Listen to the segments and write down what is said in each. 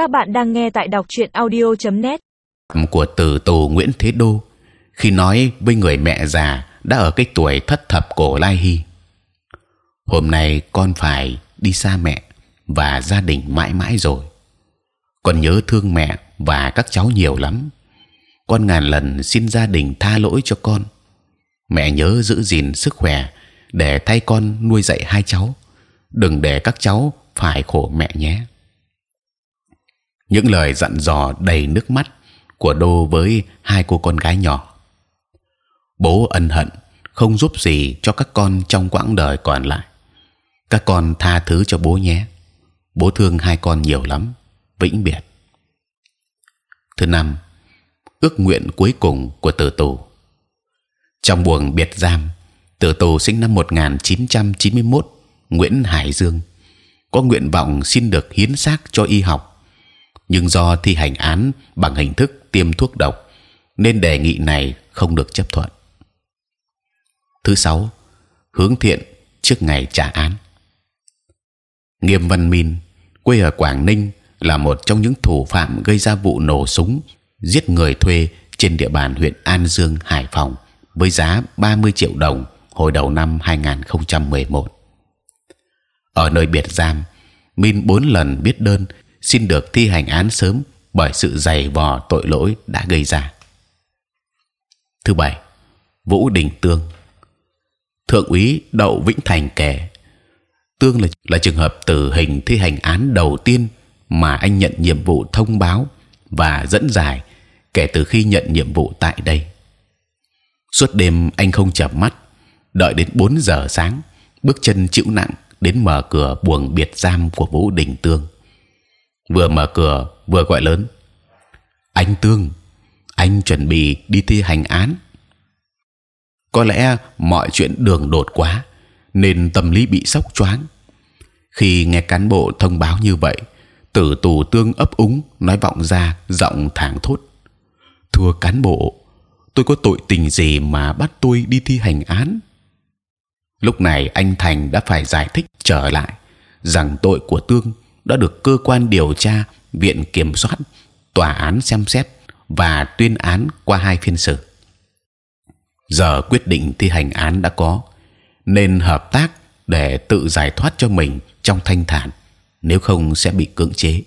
Các bạn đang nghe tại đọc truyện audio.net. của tử tù Nguyễn Thế Đô, khi nói với người mẹ già đã ở cái tuổi thất thập cổ lai hy. Hôm nay con phải đi xa mẹ và gia đình mãi mãi rồi. Con nhớ thương mẹ và các cháu nhiều lắm. Con ngàn lần xin gia đình tha lỗi cho con. Mẹ nhớ giữ gìn sức khỏe để thay con nuôi dạy hai cháu. Đừng để các cháu phải khổ mẹ nhé. Những lời dặn dò đầy nước mắt của Đô với hai cô con gái nhỏ. Bố ân hận không giúp gì cho các con trong quãng đời còn lại. Các con tha thứ cho bố nhé. Bố thương hai con nhiều lắm. Vĩnh biệt. Thứ năm, ước nguyện cuối cùng của tử tù. Trong buồng biệt giam, tử tù sinh năm 1991, Nguyễn Hải Dương có nguyện vọng xin được hiến xác cho y học, nhưng do thi hành án bằng hình thức tiêm thuốc độc, nên đề nghị này không được chấp thuận. Thứ sáu, hướng thiện trước ngày trả án. Nghiêm Văn Min, quê ở Quảng Ninh, là một trong những thủ phạm gây ra vụ nổ súng giết người thuê trên địa bàn huyện An Dương, Hải Phòng với giá 30 triệu đồng hồi đầu năm 2011. Ở nơi biệt giam, Min bốn lần biết đơn xin được thi hành án sớm bởi sự dày vò tội lỗi đã gây ra. Thứ bảy, Vũ Đình Tương, thượng úy Đậu Vĩnh Thành kể, Tương là là trường hợp tử hình thi hành án đầu tiên mà anh nhận nhiệm vụ thông báo và dẫn giải kể từ khi nhận nhiệm vụ tại đây. Suốt đêm anh không chợp mắt, đợi đến 4 giờ sáng, bước chân chịu nặng đến mở cửa buồng biệt giam của Vũ Đình Tương. Vừa mở cửa vừa gọi lớn: Anh Tương, anh chuẩn bị đi thi hành án. Có lẽ mọi chuyện đường đột quá, nên tâm lý bị sốc choáng. Khi nghe cán bộ thông báo như vậy, tử tù tương ấp úng nói vọng ra giọng thảng thốt: thưa cán bộ, tôi có tội tình gì mà bắt tôi đi thi hành án? Lúc này anh Thành đã phải giải thích trở lại rằng tội của Tương đã được cơ quan điều tra, viện kiểm soát, tòa án xem xét và tuyên án qua hai phiên xử. Giờ quyết định thi hành án đã có, nên hợp tác để tự giải thoát cho mình trong thanh thản, nếu không sẽ bị cưỡng chế.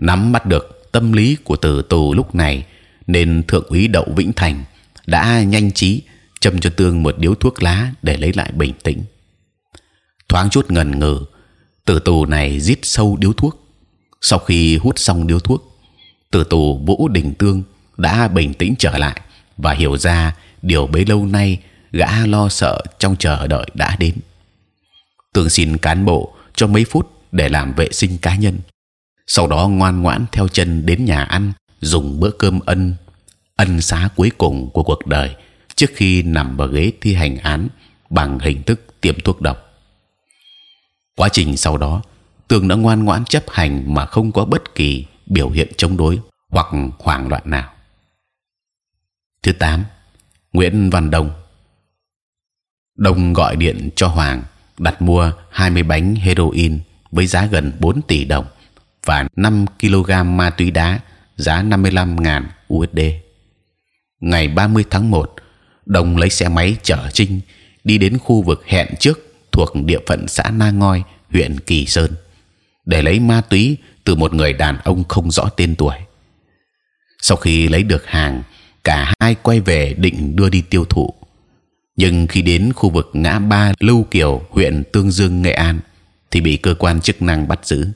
Nắm bắt được tâm lý của tử tù lúc này, nên thượng úy đậu vĩnh thành đã nhanh trí châm cho tương một điếu thuốc lá để lấy lại bình tĩnh. thoáng chút ngần ngừ, tử tù này rít sâu điếu thuốc. Sau khi hút xong điếu thuốc, tử tù vũ đình tương đã bình tĩnh trở lại và hiểu ra điều bấy lâu nay gã lo sợ trong chờ đợi đã đến. Tường xin cán bộ cho mấy phút để làm vệ sinh cá nhân. Sau đó ngoan ngoãn theo chân đến nhà ăn dùng bữa cơm ân ân xá cuối cùng của cuộc đời trước khi nằm vào ghế thi hành án bằng hình thức tiêm thuốc độc. Quá trình sau đó, Tường đã ngoan ngoãn chấp hành mà không có bất kỳ biểu hiện chống đối hoặc hoảng loạn nào. Thứ 8. Nguyễn Văn Đông Đông gọi điện cho Hoàng đặt mua 20 bánh heroin với giá gần 4 tỷ đồng và 5 kg ma túy đá giá 55.000 USD. Ngày 30 tháng 1, Đồng lấy xe máy chở Trinh đi đến khu vực hẹn trước thuộc địa phận xã Na Ngoi, huyện Kỳ Sơn, để lấy ma túy từ một người đàn ông không rõ tên tuổi. Sau khi lấy được hàng, cả hai quay về định đưa đi tiêu thụ. Nhưng khi đến khu vực ngã ba Lưu Kiều, huyện Tương Dương, Nghệ An, thì bị cơ quan chức năng bắt giữ.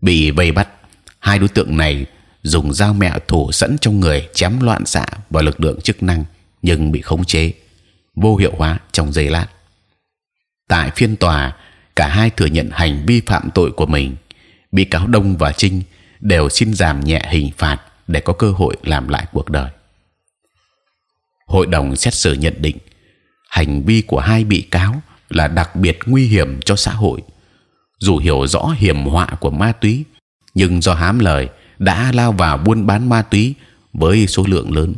Bị vây bắt, hai đối tượng này dùng dao mẹ thủ sẵn trong người chém loạn xạ vào lực lượng chức năng nhưng bị khống chế vô hiệu hóa trong giây lát. Tại phiên tòa, cả hai thừa nhận hành vi phạm tội của mình. bị cáo Đông và Trinh đều xin giảm nhẹ hình phạt để có cơ hội làm lại cuộc đời. Hội đồng xét xử nhận định hành vi của hai bị cáo là đặc biệt nguy hiểm cho xã hội. Dù hiểu rõ hiểm họa của ma túy, nhưng do hám lời đã lao vào buôn bán ma túy với số lượng lớn.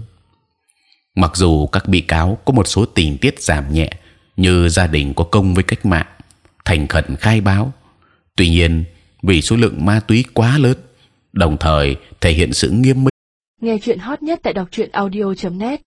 Mặc dù các bị cáo có một số tình tiết giảm nhẹ, như gia đình có công với cách mạng, thành khẩn khai báo, tuy nhiên vì số lượng ma túy quá lớn, đồng thời thể hiện sự nghiêm minh. Nghe chuyện hot nhất tại đọc truyện audio.net